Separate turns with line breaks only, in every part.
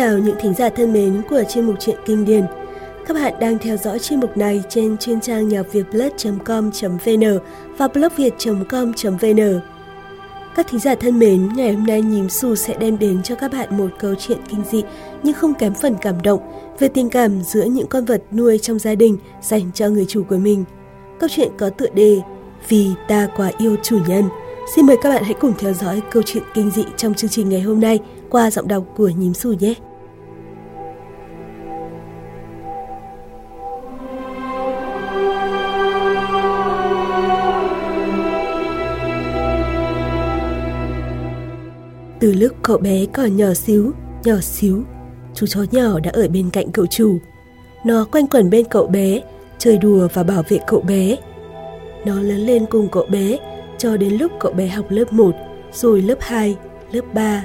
Chào những thính giả thân mến của chuyên mục truyện kinh điển. Các bạn đang theo dõi chuyên mục này trên chuyên trang nhạc việtblog.com.vn và blogviet.com.vn. Các thính giả thân mến, ngày hôm nay Nhím Xù sẽ đem đến cho các bạn một câu chuyện kinh dị nhưng không kém phần cảm động về tình cảm giữa những con vật nuôi trong gia đình dành cho người chủ của mình. Câu chuyện có tựa đề Vì ta quá yêu chủ nhân. Xin mời các bạn hãy cùng theo dõi câu chuyện kinh dị trong chương trình ngày hôm nay qua giọng đọc của Nhím Xù nhé. Từ lúc cậu bé còn nhỏ xíu, nhỏ xíu, chú chó nhỏ đã ở bên cạnh cậu chủ. Nó quanh quẩn bên cậu bé, chơi đùa và bảo vệ cậu bé. Nó lớn lên cùng cậu bé cho đến lúc cậu bé học lớp 1, rồi lớp 2, lớp 3.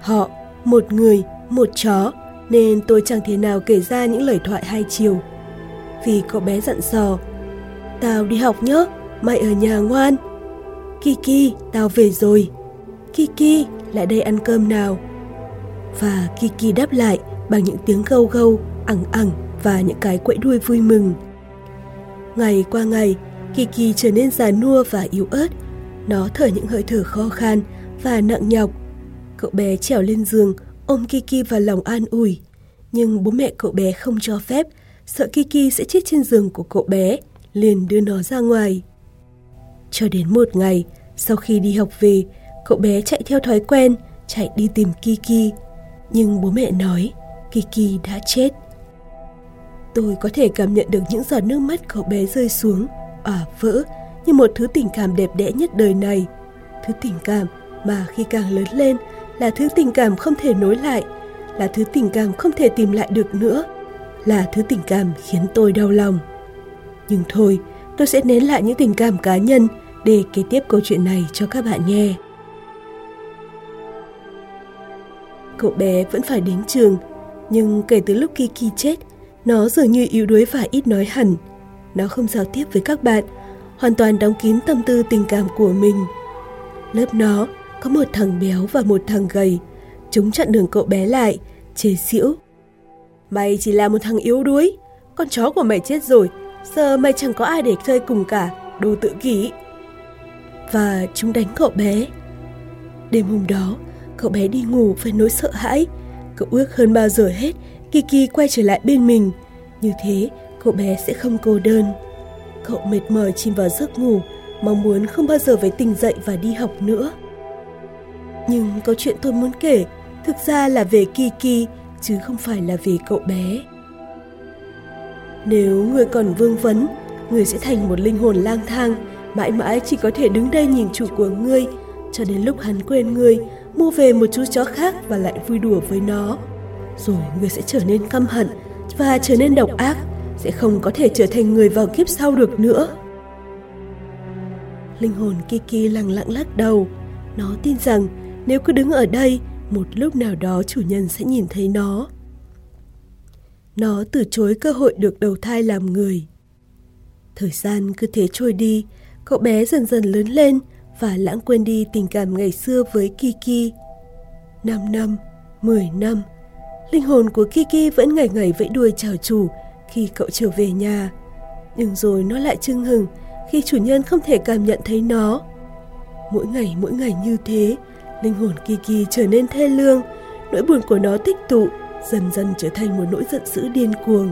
Họ, một người, một chó, nên tôi chẳng thể nào kể ra những lời thoại hai chiều. Vì cậu bé dặn dò, tao đi học nhớ, mày ở nhà ngoan. Kiki, tao về rồi. Kiki, lại đây ăn cơm nào. Và Kiki đáp lại bằng những tiếng gâu gâu, ẳng ẳng và những cái quẫy đuôi vui mừng. Ngày qua ngày, Kiki trở nên già nua và yếu ớt. Nó thở những hơi thở khó khăn và nặng nhọc. Cậu bé trèo lên giường, ôm Kiki vào lòng an ủi. Nhưng bố mẹ cậu bé không cho phép, sợ Kiki sẽ chết trên giường của cậu bé, liền đưa nó ra ngoài. Cho đến một ngày, sau khi đi học về, cậu bé chạy theo thói quen, chạy đi tìm Kiki. Nhưng bố mẹ nói, Kiki đã chết. Tôi có thể cảm nhận được những giọt nước mắt cậu bé rơi xuống, ả vỡ như một thứ tình cảm đẹp đẽ nhất đời này. Thứ tình cảm mà khi càng lớn lên là thứ tình cảm không thể nối lại, là thứ tình cảm không thể tìm lại được nữa, là thứ tình cảm khiến tôi đau lòng. Nhưng thôi, tôi sẽ nén lại những tình cảm cá nhân để kế tiếp câu chuyện này cho các bạn nghe. Cậu bé vẫn phải đến trường, nhưng kể từ lúc Kiki chết, nó dường như yếu đuối và ít nói hẳn. Nó không giao tiếp với các bạn, hoàn toàn đóng kín tâm tư tình cảm của mình. Lớp nó có một thằng béo và một thằng gầy. Chúng chặn đường cậu bé lại, chế xỉu. Mày chỉ là một thằng yếu đuối, con chó của mày chết rồi, giờ mày chẳng có ai để chơi cùng cả, đồ tự kỷ. Và chúng đánh cậu bé. Đêm hôm đó, cậu bé đi ngủ với nỗi sợ hãi. Cậu ước hơn bao giờ hết Kiki quay trở lại bên mình. Như thế, cậu bé sẽ không cô đơn. Cậu mệt mỏi chìm vào giấc ngủ, mong muốn không bao giờ phải tỉnh dậy và đi học nữa. Nhưng có chuyện tôi muốn kể thực ra là về Kiki chứ không phải là về cậu bé. Nếu người còn vương vấn, người sẽ thành một linh hồn lang thang, mãi mãi chỉ có thể đứng đây nhìn chủ của ngươi, cho đến lúc hắn quên ngươi, mua về một chú chó khác và lại vui đùa với nó. Rồi ngươi sẽ trở nên căm hận và trở nên độc ác, sẽ không có thể trở thành người vào kiếp sau được nữa. Linh hồn Kiki lặng lặng lắc đầu. Nó tin rằng nếu cứ đứng ở đây, một lúc nào đó chủ nhân sẽ nhìn thấy nó. Nó từ chối cơ hội được đầu thai làm người. Thời gian cứ thế trôi đi, cậu bé dần dần lớn lên và lãng quên đi tình cảm ngày xưa với Kiki. Năm năm, mười năm, linh hồn của Kiki vẫn ngày ngày vẫy đuôi chào chủ khi cậu trở về nhà. Nhưng rồi nó lại chưng hừng khi chủ nhân không thể cảm nhận thấy nó. Mỗi ngày mỗi ngày như thế, linh hồn Kiki trở nên thê lương, nỗi buồn của nó tích tụ, dần dần trở thành một nỗi giận dữ điên cuồng.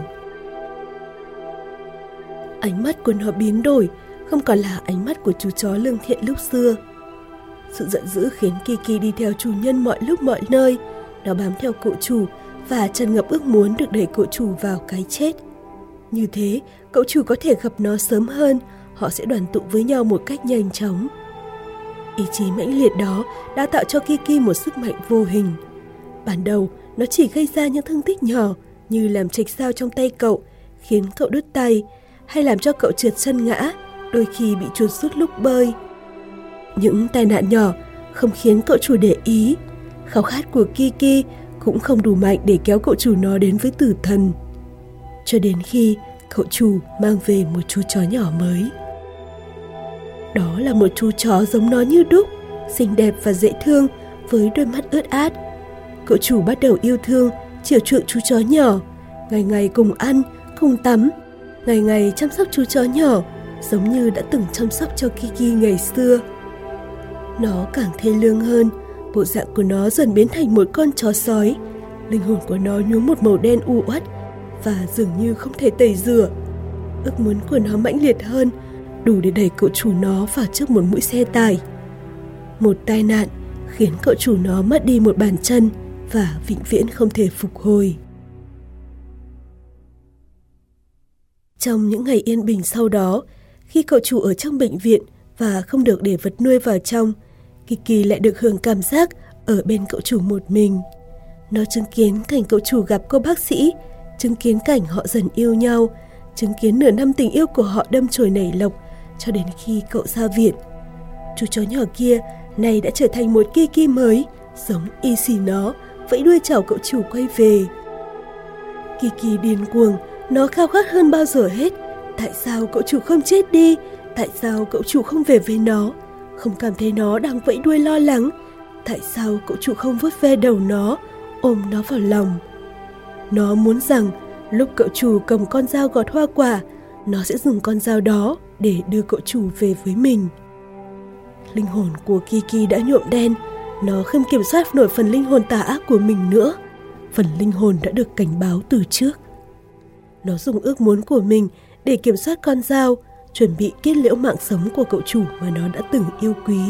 Ánh mắt của nó biến đổi, không còn là ánh mắt của chú chó lương thiện lúc xưa. Sự giận dữ khiến Kiki đi theo chủ nhân mọi lúc mọi nơi. Nó bám theo cậu chủ và tràn ngập ước muốn được đẩy cậu chủ vào cái chết. Như thế, cậu chủ có thể gặp nó sớm hơn, họ sẽ đoàn tụ với nhau một cách nhanh chóng. Ý chí mãnh liệt đó đã tạo cho Kiki một sức mạnh vô hình. Ban đầu, nó chỉ gây ra những thương tích nhỏ như làm trịch sao trong tay cậu, khiến cậu đứt tay, hay làm cho cậu trượt chân ngã, đôi khi bị chuột rút lúc bơi. Những tai nạn nhỏ không khiến cậu chủ để ý. Khao khát của Kiki cũng không đủ mạnh để kéo cậu chủ nó đến với tử thần. Cho đến khi cậu chủ mang về một chú chó nhỏ mới. Đó là một chú chó giống nó như đúc, xinh đẹp và dễ thương với đôi mắt ướt át. Cậu chủ bắt đầu yêu thương, chiều chuộng chú chó nhỏ, ngày ngày cùng ăn, cùng tắm, ngày ngày chăm sóc chú chó nhỏ, giống như đã từng chăm sóc cho Kiki ngày xưa. Nó càng thê lương hơn, bộ dạng của nó dần biến thành một con chó sói. Linh hồn của nó nhuốm một màu đen u uất và dường như không thể tẩy rửa. Ước muốn của nó mãnh liệt hơn, đủ để đẩy cậu chủ nó vào trước một mũi xe tải. Một tai nạn khiến cậu chủ nó mất đi một bàn chân và vĩnh viễn không thể phục hồi. Trong những ngày yên bình sau đó, khi cậu chủ ở trong bệnh viện và không được để vật nuôi vào trong, Kiki lại được hưởng cảm giác ở bên cậu chủ một mình. Nó chứng kiến cảnh cậu chủ gặp cô bác sĩ, chứng kiến cảnh họ dần yêu nhau, chứng kiến nửa năm tình yêu của họ đâm chồi nảy lộc cho đến khi cậu ra viện. Chú chó nhỏ kia nay đã trở thành một Kiki mới, giống y xì nó, vẫy đuôi chào cậu chủ quay về. Kiki điên cuồng, nó khao khát hơn bao giờ hết. Tại sao cậu chủ không chết đi? Tại sao cậu chủ không về với nó? Không cảm thấy nó đang vẫy đuôi lo lắng. Tại sao cậu chủ không vớt ve đầu nó, ôm nó vào lòng? Nó muốn rằng lúc cậu chủ cầm con dao gọt hoa quả, nó sẽ dùng con dao đó để đưa cậu chủ về với mình. Linh hồn của Kiki đã nhuộm đen, nó không kiểm soát nổi phần linh hồn tà ác của mình nữa. Phần linh hồn đã được cảnh báo từ trước. Nó dùng ước muốn của mình để kiểm soát con dao, chuẩn bị kết liễu mạng sống của cậu chủ mà nó đã từng yêu quý.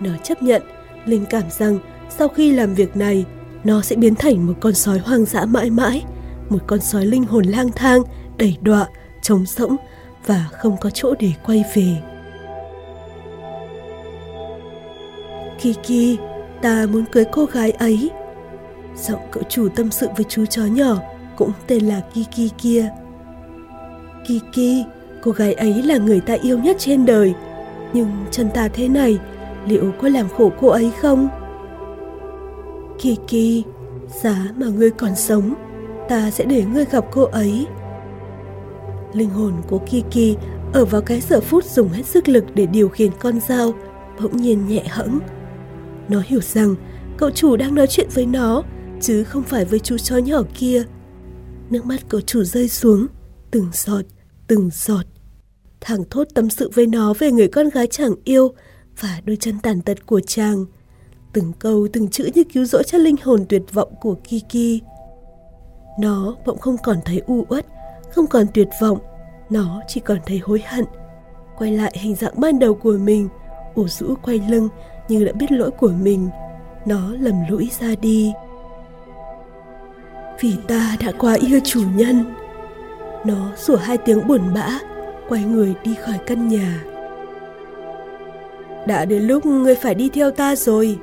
Nó chấp nhận, linh cảm rằng sau khi làm việc này, nó sẽ biến thành một con sói hoang dã mãi mãi, một con sói linh hồn lang thang, đầy đọa, trống rỗng và không có chỗ để quay về. Kiki, ta muốn cưới cô gái ấy. Giọng cậu chủ tâm sự với chú chó nhỏ, cũng tên là Kiki kia. Kiki, cô gái ấy là người ta yêu nhất trên đời. Nhưng chân ta thế này, liệu có làm khổ cô ấy không? Kiki, giá mà ngươi còn sống, ta sẽ để ngươi gặp cô ấy. Linh hồn của Kiki ở vào cái giờ phút dùng hết sức lực để điều khiển con dao, bỗng nhiên nhẹ hẫng. Nó hiểu rằng cậu chủ đang nói chuyện với nó, chứ không phải với chú chó nhỏ kia. Nước mắt cậu chủ rơi xuống, từng giọt, từng giọt. Thằng thốt tâm sự với nó về người con gái chẳng yêu và đôi chân tàn tật của chàng. Từng câu, từng chữ như cứu rỗi cho linh hồn tuyệt vọng của Kiki. Nó bỗng không còn thấy u uất, không còn tuyệt vọng, nó chỉ còn thấy hối hận. Quay lại hình dạng ban đầu của mình, ủ rũ quay lưng như đã biết lỗi của mình. Nó lầm lũi ra đi. Vì ta đã quá yêu chủ nhân. Nó sủa hai tiếng buồn bã, quay người đi khỏi căn nhà. Đã đến lúc ngươi phải đi theo ta rồi.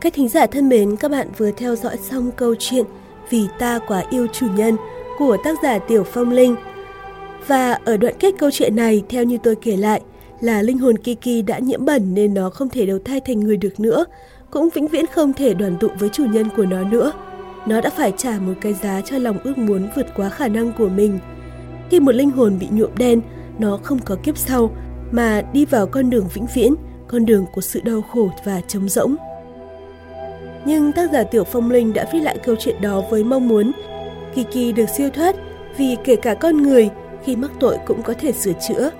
Các thính giả thân mến, các bạn vừa theo dõi xong câu chuyện Vì ta quá yêu chủ nhân của tác giả Tiểu Phong Linh. Và ở đoạn kết câu chuyện này, theo như tôi kể lại, là linh hồn Kiki đã nhiễm bẩn nên nó không thể đầu thai thành người được nữa, cũng vĩnh viễn không thể đoàn tụ với chủ nhân của nó nữa. Nó đã phải trả một cái giá cho lòng ước muốn vượt quá khả năng của mình. Khi một linh hồn bị nhuộm đen, nó không có kiếp sau, mà đi vào con đường vĩnh viễn, con đường của sự đau khổ và trống rỗng. Nhưng tác giả Tiểu Phong Linh đã viết lại câu chuyện đó với mong muốn Kiki được siêu thoát vì kể cả con người khi mắc tội cũng có thể sửa chữa.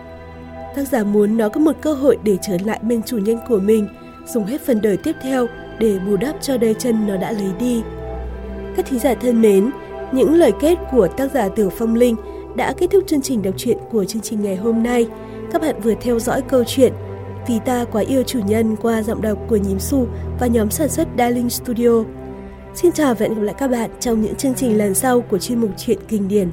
Tác giả muốn nó có một cơ hội để trở lại bên chủ nhân của mình, dùng hết phần đời tiếp theo để bù đắp cho đôi chân nó đã lấy đi. Các thí giả thân mến, Những lời kết của tác giả Tử Phong Linh đã kết thúc chương trình đọc truyện của chương trình ngày hôm nay. Các bạn vừa theo dõi câu chuyện Vì ta quá yêu chủ nhân qua giọng đọc của Nhím Su và nhóm sản xuất Darling Studio. Xin chào và hẹn gặp lại các bạn trong những chương trình lần sau của chuyên mục truyện kinh điển.